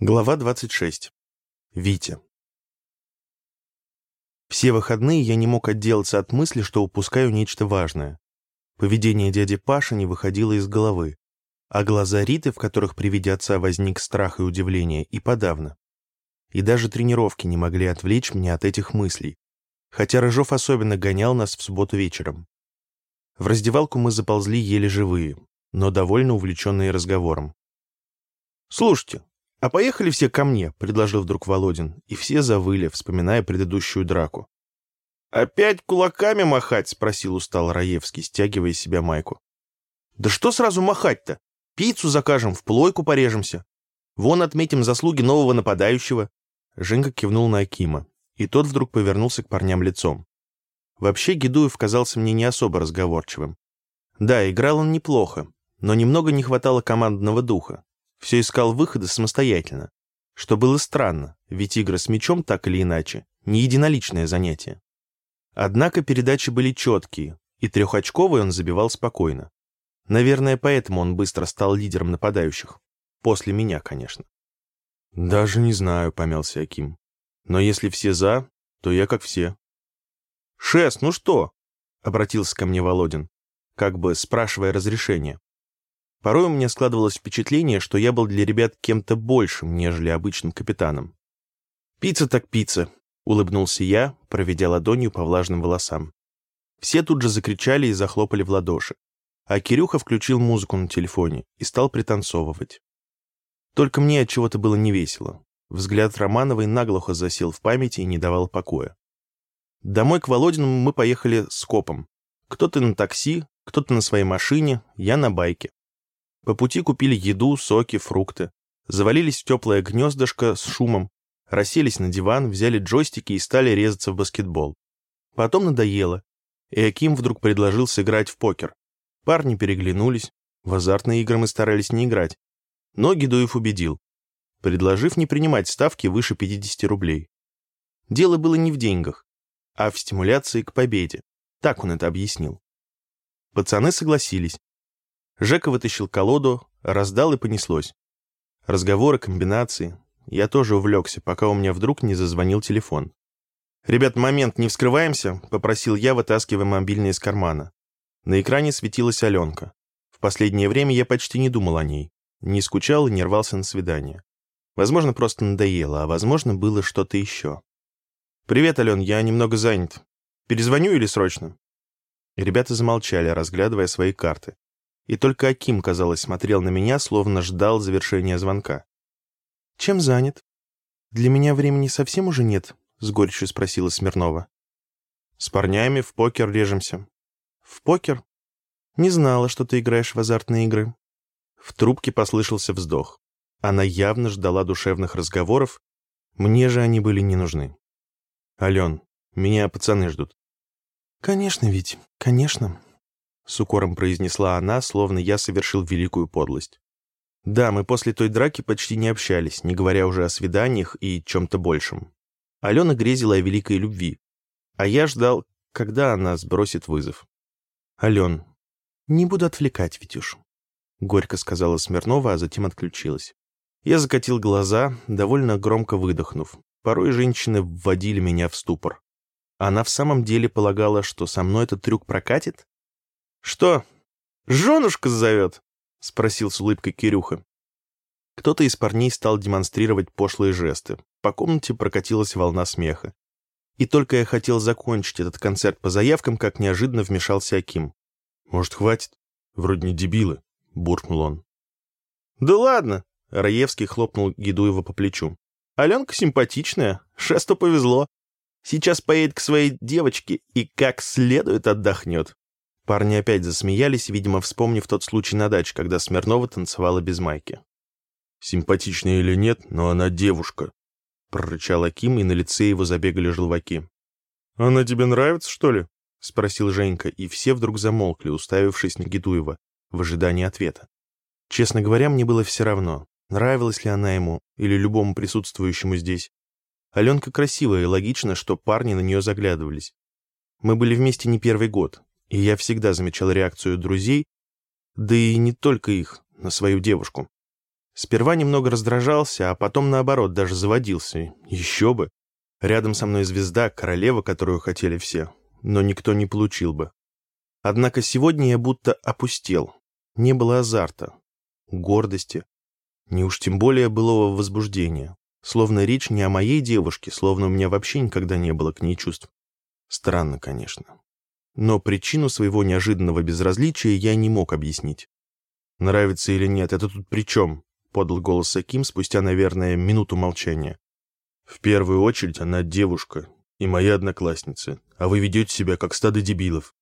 Глава 26. Витя. Все выходные я не мог отделаться от мысли, что упускаю нечто важное. Поведение дяди Паши не выходило из головы, а глаза Риты, в которых при виде отца возник страх и удивление, и подавно. И даже тренировки не могли отвлечь меня от этих мыслей, хотя Рыжов особенно гонял нас в субботу вечером. В раздевалку мы заползли еле живые, но довольно увлеченные разговором. «Слушайте, «А поехали все ко мне», — предложил вдруг Володин, и все завыли, вспоминая предыдущую драку. «Опять кулаками махать?» — спросил устал Раевский, стягивая из себя майку. «Да что сразу махать-то? Пиццу закажем, в плойку порежемся. Вон отметим заслуги нового нападающего». Женька кивнул на Акима, и тот вдруг повернулся к парням лицом. Вообще Гедуев казался мне не особо разговорчивым. Да, играл он неплохо, но немного не хватало командного духа, все искал выхода самостоятельно, что было странно, ведь игры с мячом так или иначе не единоличное занятие. Однако передачи были четкие, и трехочковый он забивал спокойно. Наверное, поэтому он быстро стал лидером нападающих. После меня, конечно. «Даже не знаю», — помялся Аким. «Но если все за, то я как все». «Шест, ну что?» — обратился ко мне Володин, как бы спрашивая разрешения. Порой у меня складывалось впечатление, что я был для ребят кем-то большим, нежели обычным капитаном. «Пицца так пицца», — улыбнулся я, проведя ладонью по влажным волосам. Все тут же закричали и захлопали в ладоши. А Кирюха включил музыку на телефоне и стал пританцовывать. Только мне от чего-то было невесело. Взгляд Романовой наглухо засел в памяти и не давал покоя. Домой к Володиному мы поехали с копом. Кто-то на такси, кто-то на своей машине, я на байке. По пути купили еду, соки, фрукты. Завалились в теплое гнездышко с шумом, расселись на диван, взяли джойстики и стали резаться в баскетбол. Потом надоело, и Аким вдруг предложил сыграть в покер. Парни переглянулись, в азартные игры мы старались не играть. Но Гедуев убедил, предложив не принимать ставки выше 50 рублей. Дело было не в деньгах, а в стимуляции к победе. Так он это объяснил. Пацаны согласились, Жека вытащил колоду, раздал и понеслось. Разговоры, комбинации. Я тоже увлекся, пока у меня вдруг не зазвонил телефон. «Ребят, момент, не вскрываемся?» — попросил я, вытаскивая мобильный из кармана. На экране светилась Аленка. В последнее время я почти не думал о ней. Не скучал и не рвался на свидание. Возможно, просто надоело, а возможно, было что-то еще. «Привет, Ален, я немного занят. Перезвоню или срочно?» Ребята замолчали, разглядывая свои карты и только Аким, казалось, смотрел на меня, словно ждал завершения звонка. «Чем занят? Для меня времени совсем уже нет?» — с горечью спросила Смирнова. «С парнями в покер режемся». «В покер? Не знала, что ты играешь в азартные игры». В трубке послышался вздох. Она явно ждала душевных разговоров, мне же они были не нужны. «Ален, меня пацаны ждут». «Конечно ведь, конечно», с укором произнесла она, словно я совершил великую подлость. Да, мы после той драки почти не общались, не говоря уже о свиданиях и чем-то большем. Алена грезила о великой любви, а я ждал, когда она сбросит вызов. «Ален, не буду отвлекать, Витюш», — горько сказала Смирнова, а затем отключилась. Я закатил глаза, довольно громко выдохнув. Порой женщины вводили меня в ступор. Она в самом деле полагала, что со мной этот трюк прокатит? «Что, женушка зовет?» — спросил с улыбкой Кирюха. Кто-то из парней стал демонстрировать пошлые жесты. По комнате прокатилась волна смеха. И только я хотел закончить этот концерт по заявкам, как неожиданно вмешался Аким. «Может, хватит? Вроде не дебилы», — буркнул он. «Да ладно!» — Раевский хлопнул Гедуева по плечу. «Аленка симпатичная, шесту повезло. Сейчас поедет к своей девочке и как следует отдохнет. Парни опять засмеялись, видимо, вспомнив тот случай на даче, когда Смирнова танцевала без майки. «Симпатичная или нет, но она девушка», — прорычал Аким, и на лице его забегали желваки. «Она тебе нравится, что ли?» — спросил Женька, и все вдруг замолкли, уставившись на Гедуева, в ожидании ответа. Честно говоря, мне было все равно, нравилась ли она ему или любому присутствующему здесь. Аленка красивая, и логично, что парни на нее заглядывались. Мы были вместе не первый год, и я всегда замечал реакцию друзей, да и не только их, на свою девушку. Сперва немного раздражался, а потом, наоборот, даже заводился. Еще бы. Рядом со мной звезда, королева, которую хотели все. Но никто не получил бы. Однако сегодня я будто опустел. Не было азарта, гордости, не уж тем более былого возбуждения. Словно речь не о моей девушке, словно у меня вообще никогда не было к ней чувств. Странно, конечно. Но причину своего неожиданного безразличия я не мог объяснить. «Нравится или нет, это тут при чем?» — подал голос Аким спустя, наверное, минуту молчания. «В первую очередь она девушка и моя одноклассница, а вы ведете себя как стадо дебилов».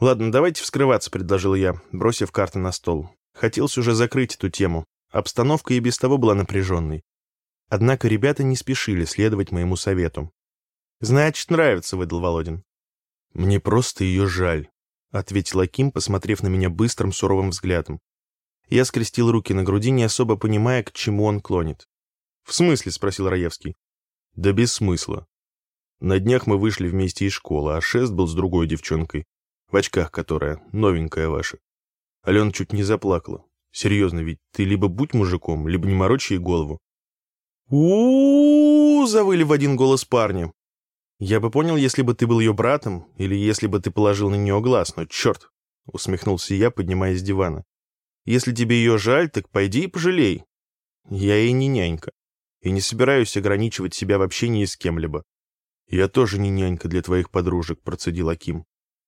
«Ладно, давайте вскрываться», — предложил я, бросив карты на стол. Хотелось уже закрыть эту тему. Обстановка и без того была напряженной. Однако ребята не спешили следовать моему совету. «Значит, нравится», — выдал Володин. «Мне просто ее жаль», — ответил Аким, посмотрев на меня быстрым суровым взглядом. Я скрестил руки на груди, не особо понимая, к чему он клонит. «В смысле?» — спросил Раевский. «Да без смысла. На днях мы вышли вместе из школы, а Шест был с другой девчонкой, в очках которая, новенькая ваша. Алена чуть не заплакала. Серьезно, ведь ты либо будь мужиком, либо не морочи ей голову. -у, завыли в один голос парни. Я бы понял, если бы ты был ее братом, или если бы ты положил на нее глаз, но черт, усмехнулся я, поднимаясь с дивана. Если тебе ее жаль, так пойди и пожалей. Я ей не нянька, и не собираюсь ограничивать себя в общении с кем-либо. Я тоже не нянька для твоих подружек, процедил Аким.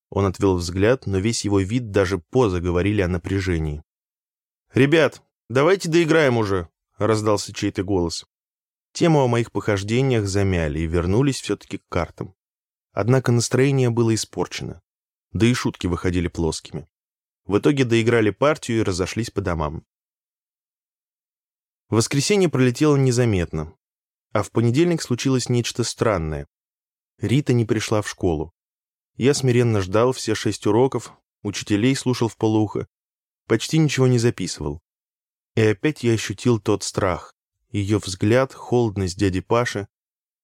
Он отвел взгляд, но весь его вид, даже поза говорили о напряжении. «Ребят, давайте доиграем уже», — раздался чей-то голос. Тему о моих похождениях замяли и вернулись все-таки к картам. Однако настроение было испорчено. Да и шутки выходили плоскими. В итоге доиграли партию и разошлись по домам. Воскресенье пролетело незаметно. А в понедельник случилось нечто странное. Рита не пришла в школу. Я смиренно ждал все шесть уроков, учителей слушал в полухо, почти ничего не записывал. И опять я ощутил тот страх. Ее взгляд, холодность дяди Паши.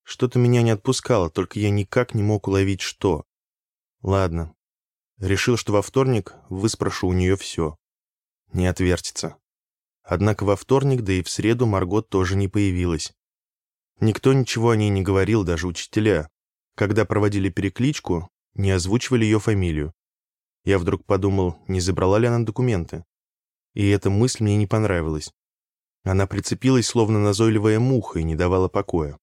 Что-то меня не отпускало, только я никак не мог уловить, что. Ладно. Решил, что во вторник выспрошу у нее все. Не отвертится. Однако во вторник, да и в среду Маргот тоже не появилась. Никто ничего о ней не говорил, даже учителя. Когда проводили перекличку, не озвучивали ее фамилию. Я вдруг подумал, не забрала ли она документы. И эта мысль мне не понравилась. Она прицепилась, словно назойливая муха, и не давала покоя.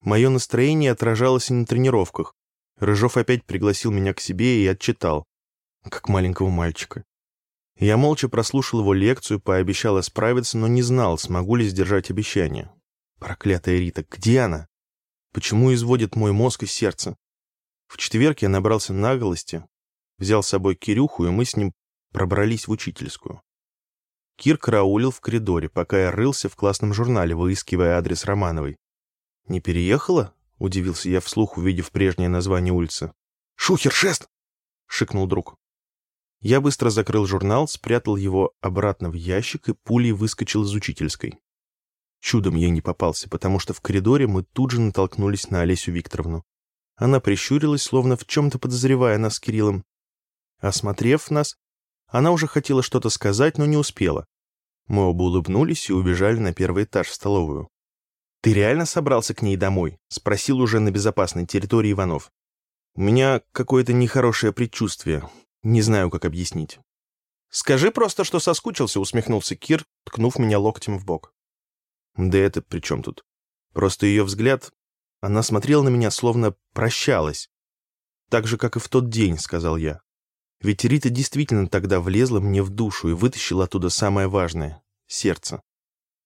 Мое настроение отражалось и на тренировках. Рыжов опять пригласил меня к себе и отчитал, как маленького мальчика. Я молча прослушал его лекцию, пообещал исправиться, но не знал, смогу ли сдержать обещание. Проклятая Рита, где она? Почему изводит мой мозг и сердце? В четверг я набрался наглости, взял с собой Кирюху, и мы с ним пробрались в учительскую. Кир караулил в коридоре, пока я рылся в классном журнале, выискивая адрес Романовой. «Не переехала?» — удивился я вслух, увидев прежнее название улицы. «Шухер, шест!» — шикнул друг. Я быстро закрыл журнал, спрятал его обратно в ящик и пулей выскочил из учительской. Чудом я не попался, потому что в коридоре мы тут же натолкнулись на Олесю Викторовну. Она прищурилась, словно в чем-то подозревая нас с Кириллом. Осмотрев нас, она уже хотела что-то сказать, но не успела. Мы оба улыбнулись и убежали на первый этаж в столовую. «Ты реально собрался к ней домой?» — спросил уже на безопасной территории Иванов. «У меня какое-то нехорошее предчувствие. Не знаю, как объяснить». «Скажи просто, что соскучился», — усмехнулся Кир, ткнув меня локтем в бок. «Да это при чем тут? Просто ее взгляд она смотрела на меня, словно прощалась. «Так же, как и в тот день», — сказал я. Ведь Рита действительно тогда влезла мне в душу и вытащила оттуда самое важное — сердце.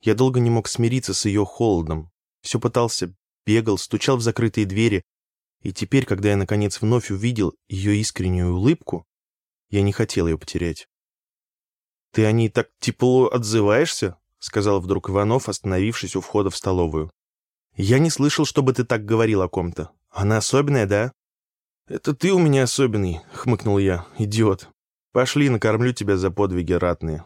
Я долго не мог смириться с ее холодом. Все пытался, бегал, стучал в закрытые двери. И теперь, когда я, наконец, вновь увидел ее искреннюю улыбку, я не хотел ее потерять. «Ты о ней так тепло отзываешься?» — сказал вдруг Иванов, остановившись у входа в столовую. «Я не слышал, чтобы ты так говорил о ком-то. Она особенная, да?» «Это ты у меня особенный», — хмыкнул я, идиот. «Пошли, накормлю тебя за подвиги ратные».